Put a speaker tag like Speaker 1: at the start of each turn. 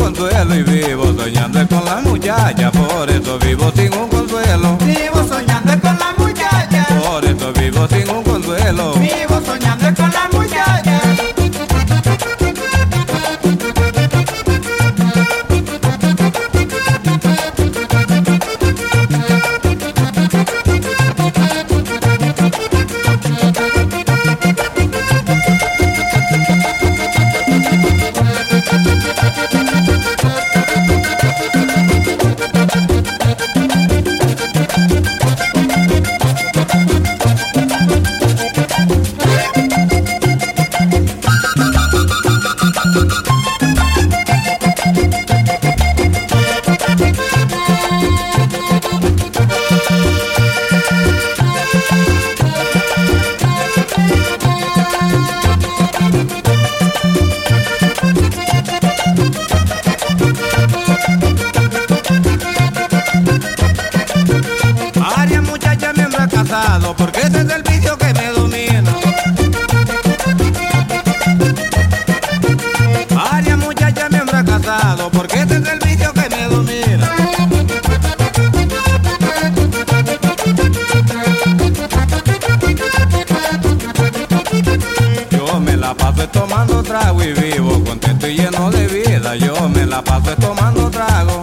Speaker 1: consuelo y vivo soñando con la muchacha, por eso vivo sin un paso tomando trago y vivo, contento y lleno de vida. Yo me la paso tomando trago.